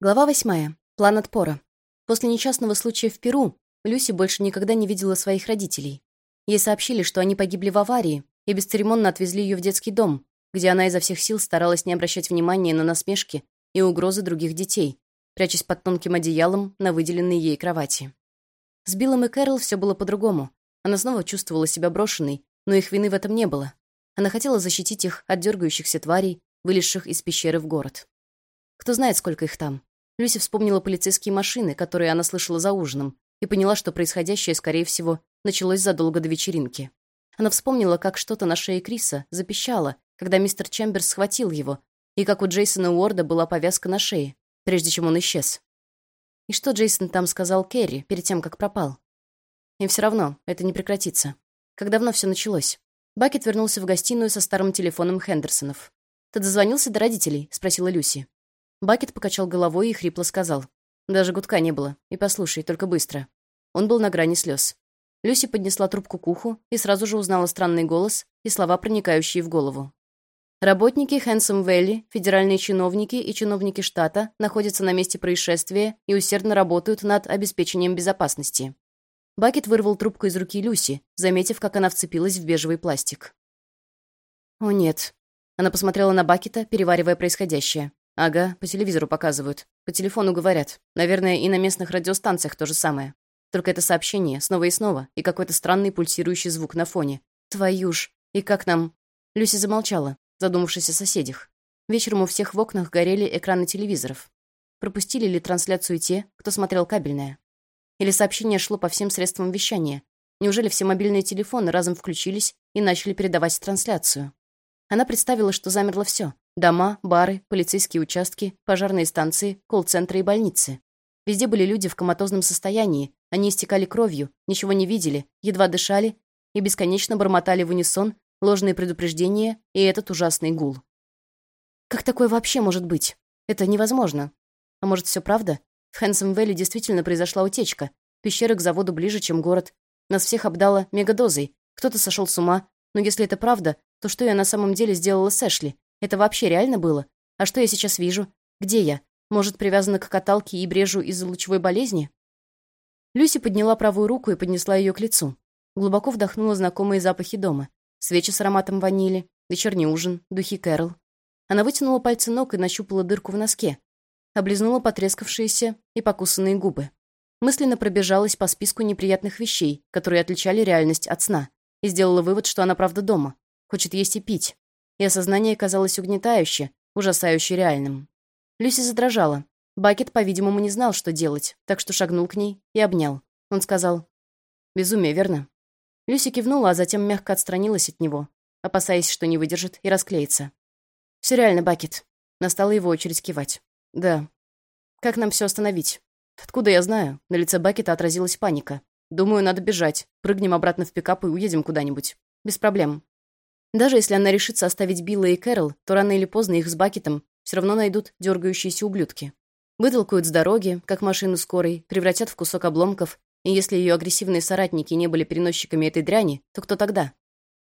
Глава восьмая. План отпора. После несчастного случая в Перу Люси больше никогда не видела своих родителей. Ей сообщили, что они погибли в аварии, и бесцеремонно отвезли ее в детский дом, где она изо всех сил старалась не обращать внимания на насмешки и угрозы других детей, прячась под тонким одеялом на выделенной ей кровати. С Биллом и Кэрол все было по-другому. Она снова чувствовала себя брошенной, но их вины в этом не было. Она хотела защитить их от дергающихся тварей, вылезших из пещеры в город. Кто знает, сколько их там. Люси вспомнила полицейские машины, которые она слышала за ужином, и поняла, что происходящее, скорее всего, началось задолго до вечеринки. Она вспомнила, как что-то на шее Криса запищало, когда мистер Чемберс схватил его, и как у Джейсона Уорда была повязка на шее, прежде чем он исчез. И что Джейсон там сказал Керри перед тем, как пропал? И все равно это не прекратится. Как давно все началось? Бакет вернулся в гостиную со старым телефоном Хендерсонов. «Ты дозвонился до родителей?» — спросила Люси. Бакет покачал головой и хрипло сказал. Даже гудка не было. И послушай, только быстро. Он был на грани слез. Люси поднесла трубку к уху и сразу же узнала странный голос и слова, проникающие в голову. Работники Хэнсом Вэлли, федеральные чиновники и чиновники штата находятся на месте происшествия и усердно работают над обеспечением безопасности. Бакет вырвал трубку из руки Люси, заметив, как она вцепилась в бежевый пластик. «О, нет». Она посмотрела на Бакета, переваривая происходящее. Ага, по телевизору показывают. По телефону говорят. Наверное, и на местных радиостанциях то же самое. Только это сообщение снова и снова, и какой-то странный пульсирующий звук на фоне. Твою ж! И как нам... Люси замолчала, задумавшись о соседях. Вечером у всех в окнах горели экраны телевизоров. Пропустили ли трансляцию те, кто смотрел кабельное? Или сообщение шло по всем средствам вещания? Неужели все мобильные телефоны разом включились и начали передавать трансляцию? Она представила, что замерло все. Дома, бары, полицейские участки, пожарные станции, колл-центры и больницы. Везде были люди в коматозном состоянии, они истекали кровью, ничего не видели, едва дышали и бесконечно бормотали в унисон ложные предупреждения и этот ужасный гул. Как такое вообще может быть? Это невозможно. А может, все правда? В Хэнсом-Вэлли действительно произошла утечка. Пещера к заводу ближе, чем город. Нас всех обдало мегадозой. Кто-то сошел с ума. Но если это правда, то что я на самом деле сделала с Эшли? Это вообще реально было? А что я сейчас вижу? Где я? Может, привязана к каталке и брежу из-за лучевой болезни? Люси подняла правую руку и поднесла ее к лицу. Глубоко вдохнула знакомые запахи дома. Свечи с ароматом ванили, вечерний ужин, духи Кэрол. Она вытянула пальцы ног и нащупала дырку в носке. Облизнула потрескавшиеся и покусанные губы. Мысленно пробежалась по списку неприятных вещей, которые отличали реальность от сна, и сделала вывод, что она правда дома. Хочет есть и пить и осознание казалось угнетающе, ужасающе реальным. Люси задрожала. Бакет, по-видимому, не знал, что делать, так что шагнул к ней и обнял. Он сказал «Безумие, верно?» Люси кивнула, а затем мягко отстранилась от него, опасаясь, что не выдержит и расклеится. «Все реально, Бакет». Настала его очередь кивать. «Да. Как нам все остановить?» «Откуда я знаю?» На лице Бакета отразилась паника. «Думаю, надо бежать. Прыгнем обратно в пикап и уедем куда-нибудь. Без проблем. Даже если она решится оставить Билла и Кэрол, то рано или поздно их с Бакетом все равно найдут дергающиеся ублюдки. Вытолкают с дороги, как машину скорой, превратят в кусок обломков, и если ее агрессивные соратники не были переносчиками этой дряни, то кто тогда?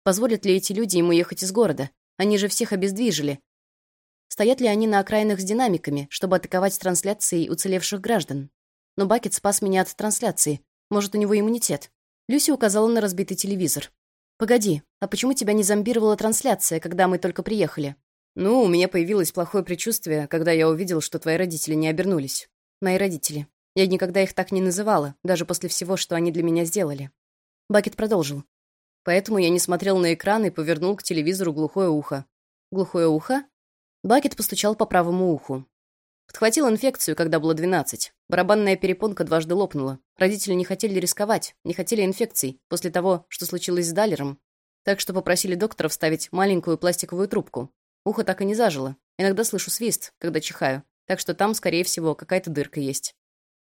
Позволят ли эти люди ему ехать из города? Они же всех обездвижили. Стоят ли они на окраинах с динамиками, чтобы атаковать трансляцией уцелевших граждан? Но Бакет спас меня от трансляции. Может, у него иммунитет? Люси указала на разбитый телевизор. «Погоди, а почему тебя не зомбировала трансляция, когда мы только приехали?» «Ну, у меня появилось плохое предчувствие, когда я увидел, что твои родители не обернулись. Мои родители. Я никогда их так не называла, даже после всего, что они для меня сделали». Бакет продолжил. Поэтому я не смотрел на экран и повернул к телевизору глухое ухо. «Глухое ухо?» Бакет постучал по правому уху. Подхватил инфекцию, когда было 12. Барабанная перепонка дважды лопнула. Родители не хотели рисковать, не хотели инфекций после того, что случилось с Далером. Так что попросили доктора вставить маленькую пластиковую трубку. Ухо так и не зажило. Иногда слышу свист, когда чихаю. Так что там, скорее всего, какая-то дырка есть.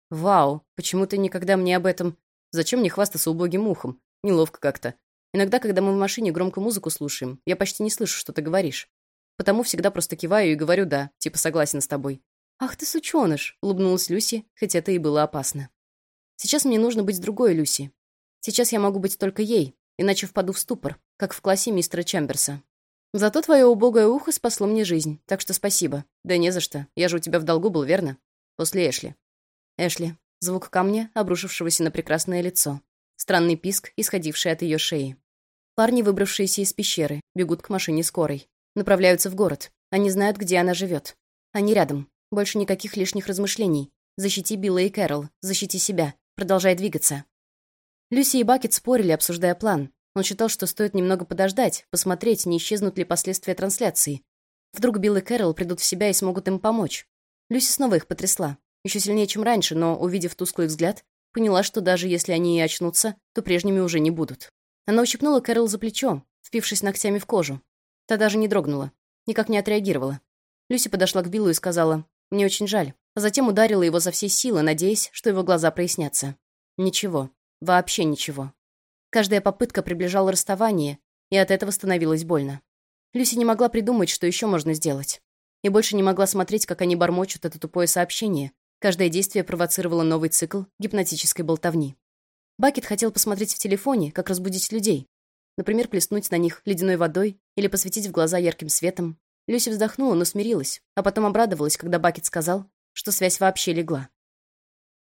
Вау, почему ты никогда мне об этом... Зачем мне хвастаться убогим ухом? Неловко как-то. Иногда, когда мы в машине громко музыку слушаем, я почти не слышу, что ты говоришь. Потому всегда просто киваю и говорю «да», типа согласен с тобой. «Ах ты сучёныш!» — улыбнулась Люси, хотя это и было опасно. «Сейчас мне нужно быть другой Люси. Сейчас я могу быть только ей, иначе впаду в ступор, как в классе мистера Чемберса. Зато твое убогое ухо спасло мне жизнь, так что спасибо. Да не за что, я же у тебя в долгу был, верно? После Эшли. Эшли. Звук камня, обрушившегося на прекрасное лицо. Странный писк, исходивший от ее шеи. Парни, выбравшиеся из пещеры, бегут к машине скорой. Направляются в город. Они знают, где она живет. Они рядом. Больше никаких лишних размышлений. Защити Билла и Кэрол. Защити себя. Продолжай двигаться. Люси и Бакет спорили, обсуждая план. Он считал, что стоит немного подождать, посмотреть, не исчезнут ли последствия трансляции. Вдруг Билл и Кэрол придут в себя и смогут им помочь. Люси снова их потрясла. Еще сильнее, чем раньше, но, увидев тусклый взгляд, поняла, что даже если они и очнутся, то прежними уже не будут. Она ущипнула Кэрол за плечо, впившись ногтями в кожу. Та даже не дрогнула, никак не отреагировала. Люси подошла к Биллу и сказала «Мне очень жаль», затем ударила его за все силы, надеясь, что его глаза прояснятся. Ничего. Вообще ничего. Каждая попытка приближала расставание, и от этого становилось больно. Люси не могла придумать, что еще можно сделать. И больше не могла смотреть, как они бормочут это тупое сообщение. Каждое действие провоцировало новый цикл гипнотической болтовни. Бакет хотел посмотреть в телефоне, как разбудить людей. Например, плеснуть на них ледяной водой или посветить в глаза ярким светом. Люси вздохнула, но смирилась, а потом обрадовалась, когда Бакет сказал, что связь вообще легла.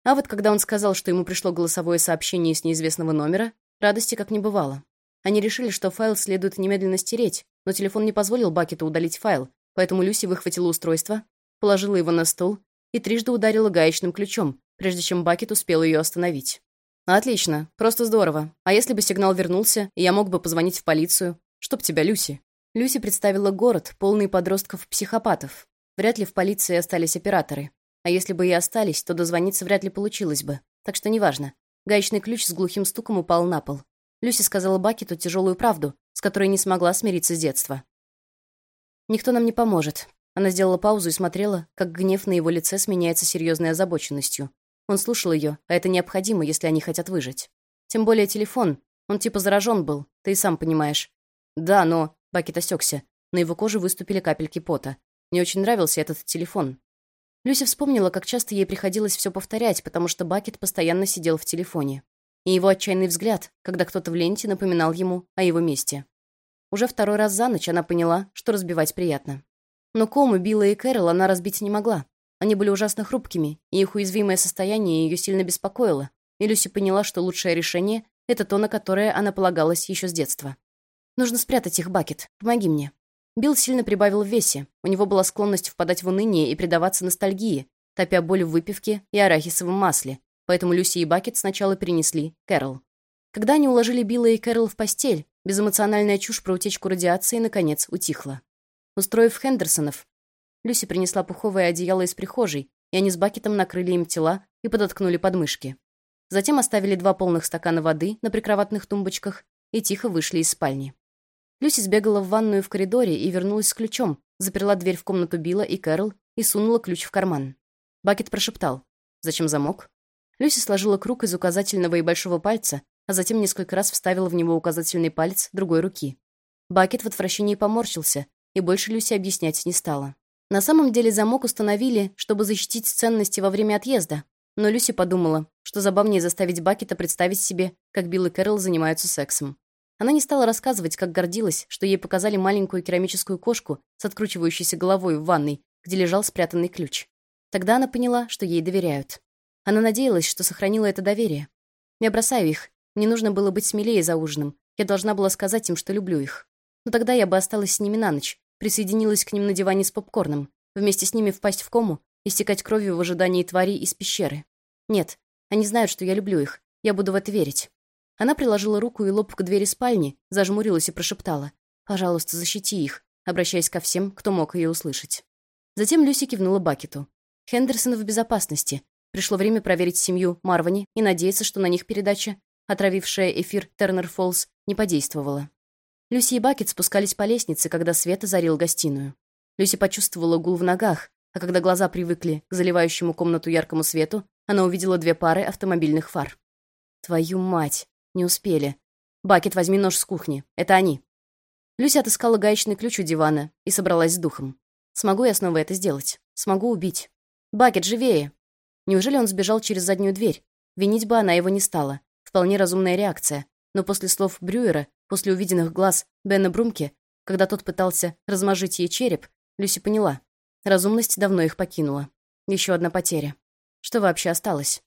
А вот когда он сказал, что ему пришло голосовое сообщение с неизвестного номера, радости как не бывало. Они решили, что файл следует немедленно стереть, но телефон не позволил Бакету удалить файл, поэтому Люси выхватила устройство, положила его на стол и трижды ударила гаечным ключом, прежде чем Бакет успел ее остановить. «Отлично, просто здорово. А если бы сигнал вернулся, и я мог бы позвонить в полицию? Чтоб тебя, Люси». Люси представила город, полный подростков-психопатов. Вряд ли в полиции остались операторы. А если бы и остались, то дозвониться вряд ли получилось бы. Так что неважно. Гаечный ключ с глухим стуком упал на пол. Люси сказала Бакету тяжелую правду, с которой не смогла смириться с детства. «Никто нам не поможет». Она сделала паузу и смотрела, как гнев на его лице сменяется серьезной озабоченностью. Он слушал ее, а это необходимо, если они хотят выжить. Тем более телефон. Он типа заражен был, ты и сам понимаешь. Да, но... Бакет осекся. На его коже выступили капельки пота. Мне очень нравился этот телефон. Люся вспомнила, как часто ей приходилось все повторять, потому что Бакет постоянно сидел в телефоне и его отчаянный взгляд, когда кто-то в ленте напоминал ему о его месте. Уже второй раз за ночь она поняла, что разбивать приятно. Но Кому, Билла и Кэрол она разбить не могла. Они были ужасно хрупкими, и их уязвимое состояние ее сильно беспокоило, и Люси поняла, что лучшее решение — это то, на которое она полагалась еще с детства. «Нужно спрятать их, Бакет. Помоги мне». Билл сильно прибавил в весе. У него была склонность впадать в уныние и предаваться ностальгии, топя боль в выпивке и арахисовом масле, поэтому Люси и Бакет сначала перенесли Кэрол. Когда они уложили Билла и Кэрол в постель, безэмоциональная чушь про утечку радиации, наконец, утихла. Устроив Хендерсонов, Люси принесла пуховое одеяло из прихожей, и они с Бакетом накрыли им тела и подоткнули подмышки. Затем оставили два полных стакана воды на прикроватных тумбочках и тихо вышли из спальни. Люси сбегала в ванную в коридоре и вернулась с ключом, заперла дверь в комнату Билла и Кэрол и сунула ключ в карман. Бакет прошептал. «Зачем замок?» Люси сложила круг из указательного и большого пальца, а затем несколько раз вставила в него указательный палец другой руки. Бакет в отвращении поморщился, и больше Люси объяснять не стала. На самом деле замок установили, чтобы защитить ценности во время отъезда, но Люси подумала, что забавнее заставить Бакета представить себе, как Билл и Кэрол занимаются сексом. Она не стала рассказывать, как гордилась, что ей показали маленькую керамическую кошку с откручивающейся головой в ванной, где лежал спрятанный ключ. Тогда она поняла, что ей доверяют. Она надеялась, что сохранила это доверие. Я бросаю их. Мне нужно было быть смелее за ужином. Я должна была сказать им, что люблю их. Но тогда я бы осталась с ними на ночь, присоединилась к ним на диване с попкорном, вместе с ними впасть в кому, истекать кровью в ожидании тварей из пещеры. Нет, они знают, что я люблю их. Я буду в это верить. Она приложила руку и лоб к двери спальни, зажмурилась и прошептала. «Пожалуйста, защити их», обращаясь ко всем, кто мог ее услышать. Затем Люси кивнула Бакету. Хендерсон в безопасности. Пришло время проверить семью Марвани и надеяться, что на них передача, отравившая эфир Тернер Фоллс, не подействовала. Люси и Бакет спускались по лестнице, когда свет озарил гостиную. Люси почувствовала гул в ногах, а когда глаза привыкли к заливающему комнату яркому свету, она увидела две пары автомобильных фар. «Твою мать! Не успели. Бакет, возьми нож с кухни. Это они». Люси отыскала гаечный ключ у дивана и собралась с духом. «Смогу я снова это сделать? Смогу убить? Бакет, живее!» Неужели он сбежал через заднюю дверь? Винить бы она его не стала. Вполне разумная реакция. Но после слов Брюера, после увиденных глаз Бена Брумке, когда тот пытался размажить ей череп, Люси поняла. Разумность давно их покинула. Еще одна потеря. Что вообще осталось?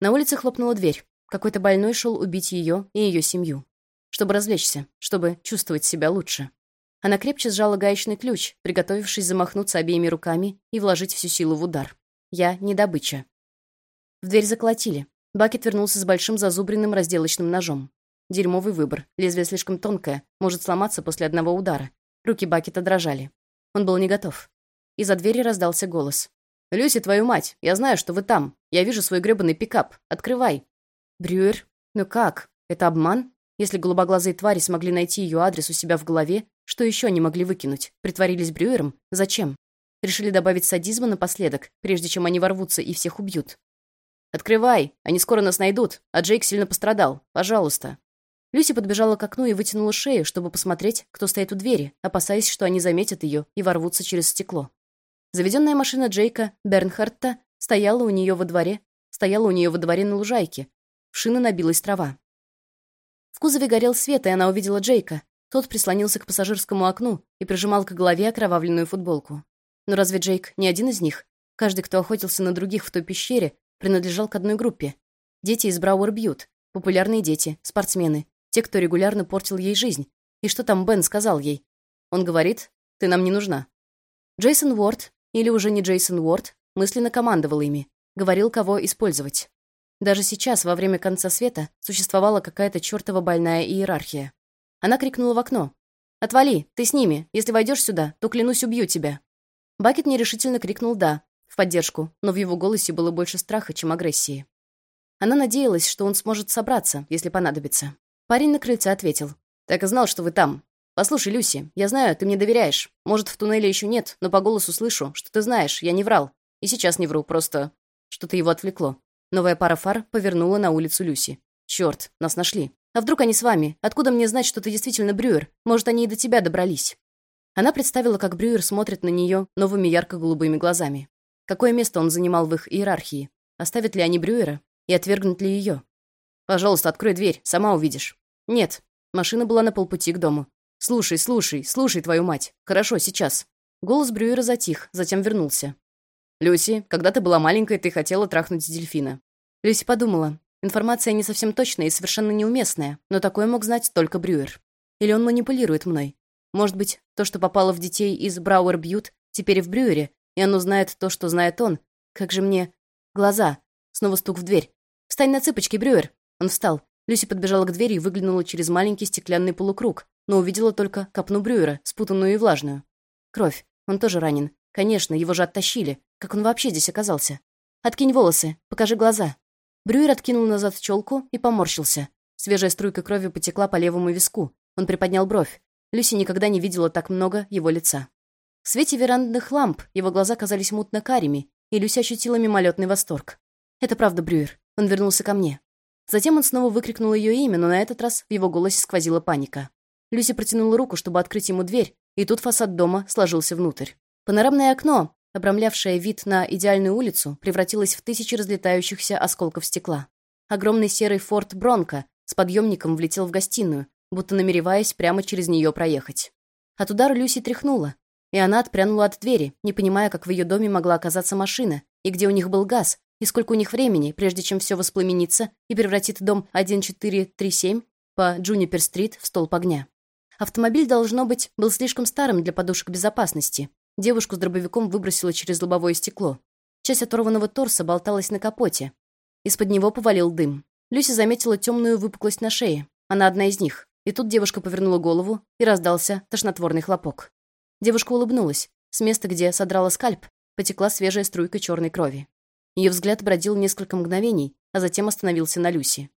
На улице хлопнула дверь. Какой-то больной шел убить ее и ее семью. Чтобы развлечься, чтобы чувствовать себя лучше. Она крепче сжала гаечный ключ, приготовившись замахнуться обеими руками и вложить всю силу в удар. Я не добыча. В дверь заколотили. Бакет вернулся с большим зазубренным разделочным ножом. Дерьмовый выбор. Лезвие слишком тонкое, может сломаться после одного удара. Руки Бакета дрожали. Он был не готов. Из-за двери раздался голос. «Люси, твою мать! Я знаю, что вы там. Я вижу свой грёбаный пикап. Открывай!» «Брюер? Ну как? Это обман? Если голубоглазые твари смогли найти ее адрес у себя в голове, что еще они могли выкинуть? Притворились Брюером? Зачем? Решили добавить садизма напоследок, прежде чем они ворвутся и всех убьют. «Открывай! Они скоро нас найдут, а Джейк сильно пострадал. Пожалуйста!» Люси подбежала к окну и вытянула шею, чтобы посмотреть, кто стоит у двери, опасаясь, что они заметят ее и ворвутся через стекло. Заведенная машина Джейка Бернхарта стояла у нее во дворе, стояла у нее во дворе на лужайке. В шины набилась трава. В кузове горел свет, и она увидела Джейка. Тот прислонился к пассажирскому окну и прижимал к голове окровавленную футболку. Но разве Джейк не один из них? Каждый, кто охотился на других в той пещере, принадлежал к одной группе. Дети из Брауэр Бьют, популярные дети, спортсмены, те, кто регулярно портил ей жизнь. И что там Бен сказал ей? Он говорит, ты нам не нужна. Джейсон Уорд, или уже не Джейсон Уорд, мысленно командовал ими, говорил, кого использовать. Даже сейчас, во время конца света, существовала какая-то чертова больная иерархия. Она крикнула в окно. «Отвали! Ты с ними! Если войдешь сюда, то, клянусь, убью тебя!» Бакет нерешительно крикнул «да», в поддержку, но в его голосе было больше страха, чем агрессии. Она надеялась, что он сможет собраться, если понадобится. Парень на крыльце ответил. «Так и знал, что вы там. Послушай, Люси, я знаю, ты мне доверяешь. Может, в туннеле еще нет, но по голосу слышу, что ты знаешь, я не врал. И сейчас не вру, просто...» Что-то его отвлекло. Новая пара фар повернула на улицу Люси. «Черт, нас нашли. А вдруг они с вами? Откуда мне знать, что ты действительно Брюер? Может, они и до тебя добрались?» Она представила, как Брюер смотрит на нее новыми ярко-голубыми глазами. Какое место он занимал в их иерархии? Оставят ли они Брюера? И отвергнут ли ее? «Пожалуйста, открой дверь, сама увидишь». «Нет». Машина была на полпути к дому. «Слушай, слушай, слушай, твою мать. Хорошо, сейчас». Голос Брюера затих, затем вернулся. «Люси, когда ты была маленькой, ты хотела трахнуть дельфина». Люси подумала, Информация не совсем точная и совершенно неуместная, но такое мог знать только Брюер. Или он манипулирует мной. Может быть, то, что попало в детей из Брауэр Бьют, теперь и в Брюере, и оно знает то, что знает он. Как же мне... Глаза. Снова стук в дверь. «Встань на цыпочки, Брюер!» Он встал. Люси подбежала к двери и выглянула через маленький стеклянный полукруг, но увидела только копну Брюера, спутанную и влажную. Кровь. Он тоже ранен. Конечно, его же оттащили. Как он вообще здесь оказался? «Откинь волосы. Покажи глаза». Брюер откинул назад челку и поморщился. Свежая струйка крови потекла по левому виску. Он приподнял бровь. Люси никогда не видела так много его лица. В свете верандных ламп его глаза казались мутно-карими, и Люси ощутила мимолетный восторг. «Это правда, Брюер. Он вернулся ко мне». Затем он снова выкрикнул ее имя, но на этот раз в его голосе сквозила паника. Люси протянула руку, чтобы открыть ему дверь, и тут фасад дома сложился внутрь. Панорамное окно, обрамлявшая вид на идеальную улицу, превратилась в тысячи разлетающихся осколков стекла. Огромный серый форт Бронко с подъемником влетел в гостиную, будто намереваясь прямо через нее проехать. От удара Люси тряхнула, и она отпрянула от двери, не понимая, как в ее доме могла оказаться машина, и где у них был газ, и сколько у них времени, прежде чем все воспламенится и превратит дом 1437 по Джунипер-стрит в столб огня. Автомобиль, должно быть, был слишком старым для подушек безопасности, Девушку с дробовиком выбросило через лобовое стекло. Часть оторванного торса болталась на капоте. Из-под него повалил дым. Люся заметила темную выпуклость на шее. Она одна из них. И тут девушка повернула голову, и раздался тошнотворный хлопок. Девушка улыбнулась. С места, где содрала скальп, потекла свежая струйка черной крови. Ее взгляд бродил несколько мгновений, а затем остановился на Люси.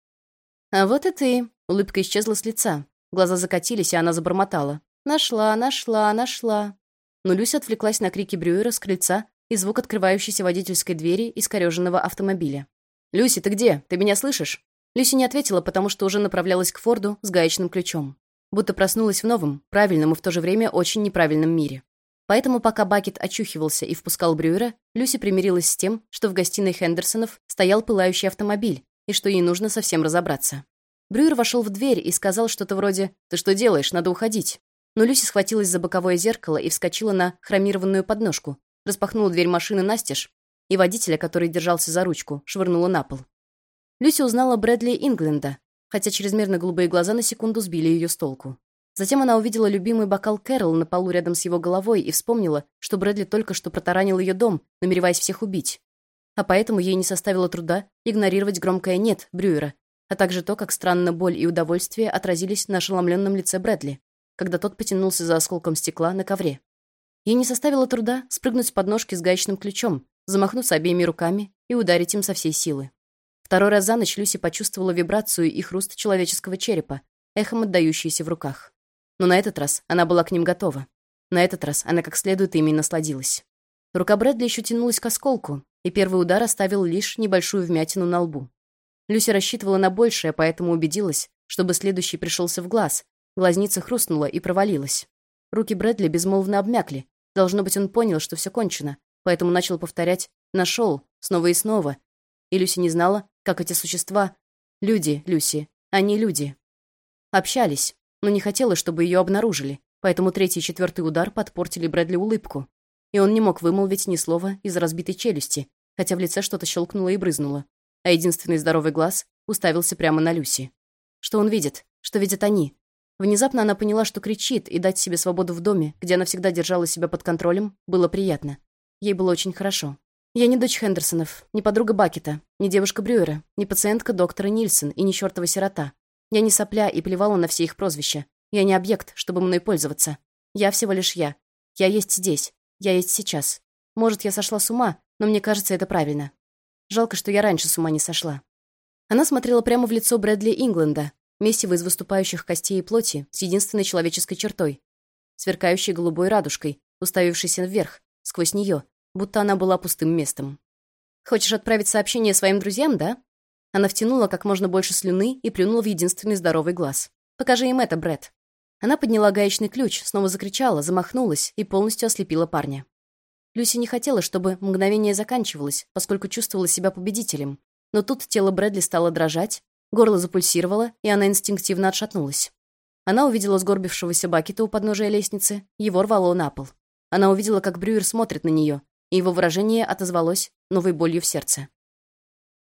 «А вот и ты!» Улыбка исчезла с лица. Глаза закатились, и она забормотала. «Нашла, нашла, нашла!» Но Люся отвлеклась на крики Брюера с крыльца и звук открывающейся водительской двери искореженного автомобиля. «Люси, ты где? Ты меня слышишь?» Люси не ответила, потому что уже направлялась к Форду с гаечным ключом. Будто проснулась в новом, правильном и в то же время очень неправильном мире. Поэтому пока Бакет очухивался и впускал Брюера, Люси примирилась с тем, что в гостиной Хендерсонов стоял пылающий автомобиль и что ей нужно совсем разобраться. Брюер вошел в дверь и сказал что-то вроде «Ты что делаешь? Надо уходить» но Люси схватилась за боковое зеркало и вскочила на хромированную подножку, распахнула дверь машины настежь и водителя, который держался за ручку, швырнула на пол. Люси узнала Брэдли Ингленда, хотя чрезмерно голубые глаза на секунду сбили ее с толку. Затем она увидела любимый бокал Кэрол на полу рядом с его головой и вспомнила, что Брэдли только что протаранил ее дом, намереваясь всех убить. А поэтому ей не составило труда игнорировать громкое «нет» Брюера, а также то, как странно боль и удовольствие отразились на ошеломленном лице Брэдли, когда тот потянулся за осколком стекла на ковре. Ей не составило труда спрыгнуть с подножки с гаечным ключом, замахнуться обеими руками и ударить им со всей силы. Второй раз за ночь Люси почувствовала вибрацию и хруст человеческого черепа, эхом отдающийся в руках. Но на этот раз она была к ним готова. На этот раз она как следует ими насладилась. Рука Брэдли еще тянулась к осколку, и первый удар оставил лишь небольшую вмятину на лбу. Люси рассчитывала на большее, поэтому убедилась, чтобы следующий пришелся в глаз. Глазница хрустнула и провалилась. Руки Брэдли безмолвно обмякли. Должно быть, он понял, что все кончено, поэтому начал повторять «нашел» снова и снова. И Люси не знала, как эти существа... Люди, Люси, они люди. Общались, но не хотела, чтобы ее обнаружили, поэтому третий и четвертый удар подпортили Брэдли улыбку. И он не мог вымолвить ни слова из разбитой челюсти, хотя в лице что-то щелкнуло и брызнуло, а единственный здоровый глаз уставился прямо на Люси. Что он видит? Что видят они? Внезапно она поняла, что кричит, и дать себе свободу в доме, где она всегда держала себя под контролем, было приятно. Ей было очень хорошо. Я не дочь Хендерсонов, не подруга Бакета, не девушка Брюера, не пациентка доктора Нильсон и не чертова сирота. Я не сопля и плевала на все их прозвища. Я не объект, чтобы мной пользоваться. Я всего лишь я. Я есть здесь. Я есть сейчас. Может, я сошла с ума, но мне кажется, это правильно. Жалко, что я раньше с ума не сошла. Она смотрела прямо в лицо Брэдли Ингленда, месиво из выступающих костей и плоти с единственной человеческой чертой, сверкающей голубой радужкой, уставившейся вверх, сквозь нее, будто она была пустым местом. «Хочешь отправить сообщение своим друзьям, да?» Она втянула как можно больше слюны и плюнула в единственный здоровый глаз. «Покажи им это, Брэд». Она подняла гаечный ключ, снова закричала, замахнулась и полностью ослепила парня. Люси не хотела, чтобы мгновение заканчивалось, поскольку чувствовала себя победителем. Но тут тело Брэдли стало дрожать, горло запульсировало, и она инстинктивно отшатнулась. Она увидела сгорбившегося Бакета у подножия лестницы, его рвало на пол. Она увидела, как Брюер смотрит на нее, и его выражение отозвалось новой болью в сердце.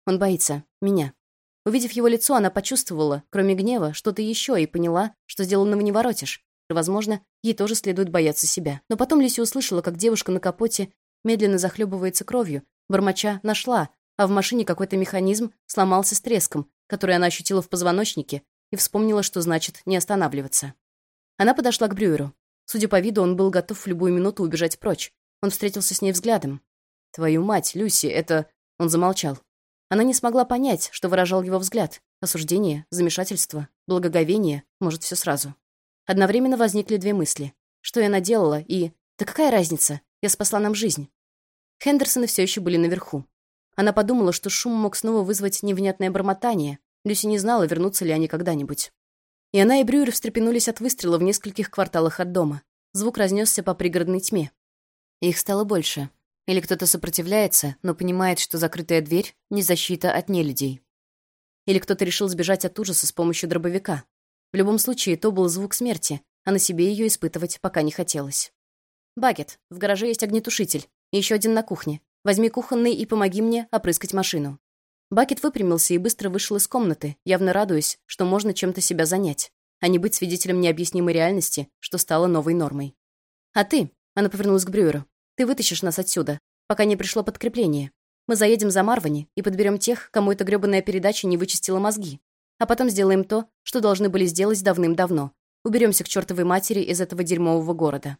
Он боится. Меня. Увидев его лицо, она почувствовала, кроме гнева, что-то еще и поняла, что сделанного не воротишь. И, возможно, ей тоже следует бояться себя. Но потом Люси услышала, как девушка на капоте медленно захлебывается кровью, бормоча «нашла», а в машине какой-то механизм сломался с треском, который она ощутила в позвоночнике, и вспомнила, что значит не останавливаться. Она подошла к Брюеру. Судя по виду, он был готов в любую минуту убежать прочь. Он встретился с ней взглядом. «Твою мать, Люси, это...» Он замолчал. Она не смогла понять, что выражал его взгляд. Осуждение, замешательство, благоговение, может, все сразу. Одновременно возникли две мысли. Что я наделала и... Да какая разница? Я спасла нам жизнь. Хендерсоны все еще были наверху. Она подумала, что шум мог снова вызвать невнятное бормотание. Люси не знала, вернутся ли они когда-нибудь. И она и Брюер встрепенулись от выстрела в нескольких кварталах от дома. Звук разнесся по пригородной тьме. Их стало больше. Или кто-то сопротивляется, но понимает, что закрытая дверь — не защита от нелюдей. Или кто-то решил сбежать от ужаса с помощью дробовика. В любом случае, то был звук смерти, а на себе ее испытывать пока не хотелось. «Багет, в гараже есть огнетушитель. И еще один на кухне. Возьми кухонный и помоги мне опрыскать машину». Бакет выпрямился и быстро вышел из комнаты, явно радуясь, что можно чем-то себя занять, а не быть свидетелем необъяснимой реальности, что стало новой нормой. «А ты?» — она повернулась к Брюеру. Ты вытащишь нас отсюда, пока не пришло подкрепление. Мы заедем за Марвани и подберем тех, кому эта грёбаная передача не вычистила мозги. А потом сделаем то, что должны были сделать давным-давно. Уберемся к чертовой матери из этого дерьмового города.